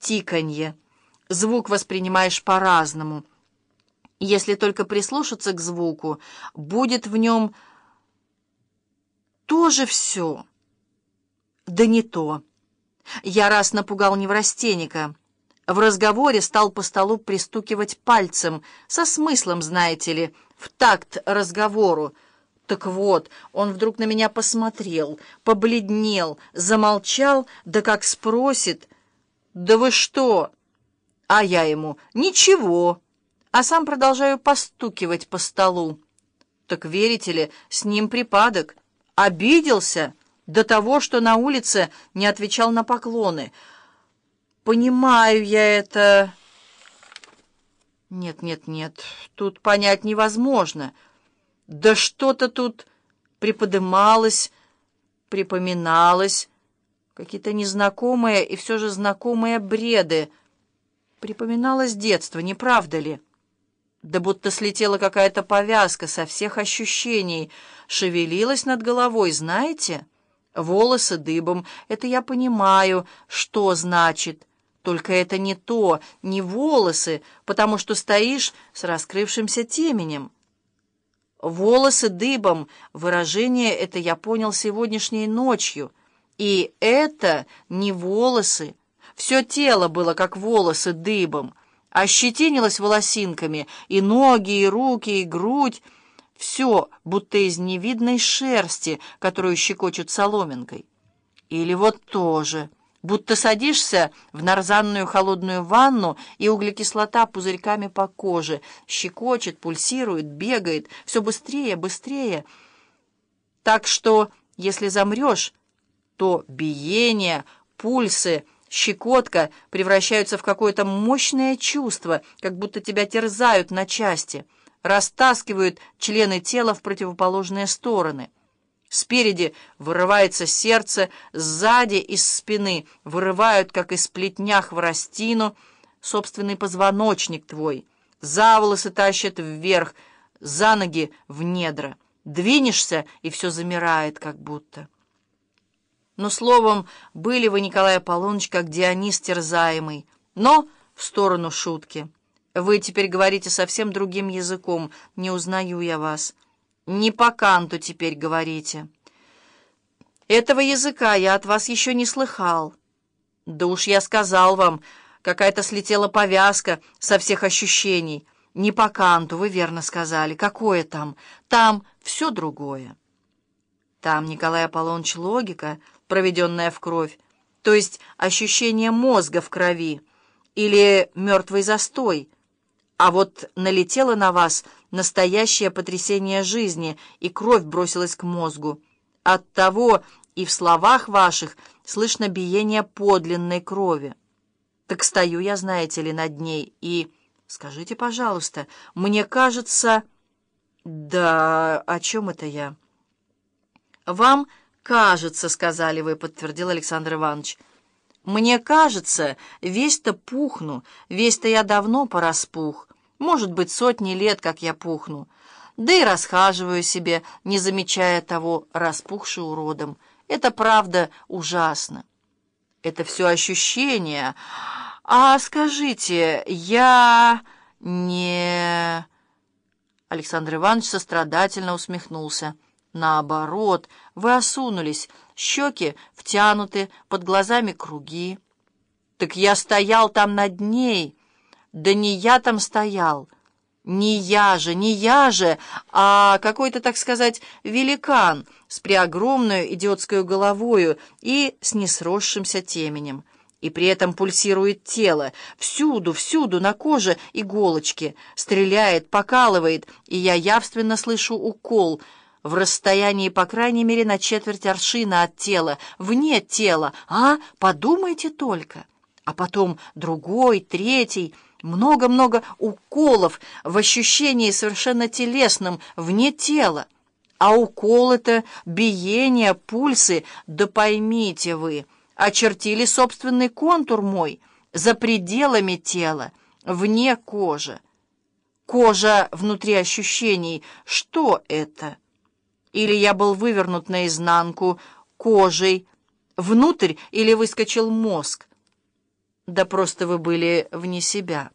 тиканье. Звук воспринимаешь по-разному. Если только прислушаться к звуку, будет в нем тоже все. Да не то. Я раз напугал неврастенника. В разговоре стал по столу пристукивать пальцем, со смыслом, знаете ли, в такт разговору. Так вот, он вдруг на меня посмотрел, побледнел, замолчал, да как спросит, «Да вы что?» А я ему «Ничего», а сам продолжаю постукивать по столу. Так верите ли, с ним припадок. Обиделся до того, что на улице не отвечал на поклоны. Понимаю я это... Нет, нет, нет, тут понять невозможно. Да что-то тут приподымалось, припоминалось, какие-то незнакомые и все же знакомые бреды. Припоминалось детство, не правда ли? Да будто слетела какая-то повязка со всех ощущений, шевелилась над головой, знаете? Волосы дыбом, это я понимаю, что значит. Только это не то, не волосы, потому что стоишь с раскрывшимся теменем. Волосы дыбом, выражение это я понял сегодняшней ночью. И это не волосы. Все тело было как волосы дыбом, ощетинилось волосинками, и ноги, и руки, и грудь. Все, будто из невидной шерсти, которую щекочут соломинкой. Или вот тоже будто садишься в нарзанную холодную ванну, и углекислота пузырьками по коже, щекочет, пульсирует, бегает, все быстрее, быстрее. Так что, если замрешь, то биение, пульсы, щекотка превращаются в какое-то мощное чувство, как будто тебя терзают на части, растаскивают члены тела в противоположные стороны. Спереди вырывается сердце, сзади из спины вырывают, как из плетня хворостину, собственный позвоночник твой. За волосы тащат вверх, за ноги в недра. Двинешься, и все замирает, как будто. Но, словом, были вы, Николай Аполлоныч, как Дионис терзаемый, но в сторону шутки. Вы теперь говорите совсем другим языком, не узнаю я вас». Не по канту теперь говорите. Этого языка я от вас еще не слыхал. Да уж я сказал вам, какая-то слетела повязка со всех ощущений. Не по канту, вы верно сказали. Какое там? Там все другое. Там, Николай Аполлоныч, логика, проведенная в кровь, то есть ощущение мозга в крови или мертвый застой — а вот налетело на вас настоящее потрясение жизни, и кровь бросилась к мозгу. Оттого и в словах ваших слышно биение подлинной крови. Так стою я, знаете ли, над ней, и... Скажите, пожалуйста, мне кажется... Да, о чем это я? Вам кажется, сказали вы, подтвердил Александр Иванович. Мне кажется, весь-то пухну, весь-то я давно пораспух. Может быть, сотни лет, как я пухну. Да и расхаживаю себе, не замечая того, распухший уродом. Это правда ужасно. Это все ощущение. А скажите, я не... Александр Иванович сострадательно усмехнулся. Наоборот, вы осунулись, щеки втянуты, под глазами круги. Так я стоял там над ней... Да не я там стоял, не я же, не я же, а какой-то, так сказать, великан с преогромной идиотской головою и с несросшимся теменем. И при этом пульсирует тело, всюду, всюду, на коже иголочки, стреляет, покалывает, и я явственно слышу укол в расстоянии, по крайней мере, на четверть аршина от тела, вне тела, а? Подумайте только. А потом другой, третий... Много-много уколов в ощущении совершенно телесном, вне тела. А уколы-то, биение, пульсы, да поймите вы, очертили собственный контур мой за пределами тела, вне кожи. Кожа внутри ощущений, что это? Или я был вывернут наизнанку кожей, внутрь или выскочил мозг? Да просто вы были вне себя.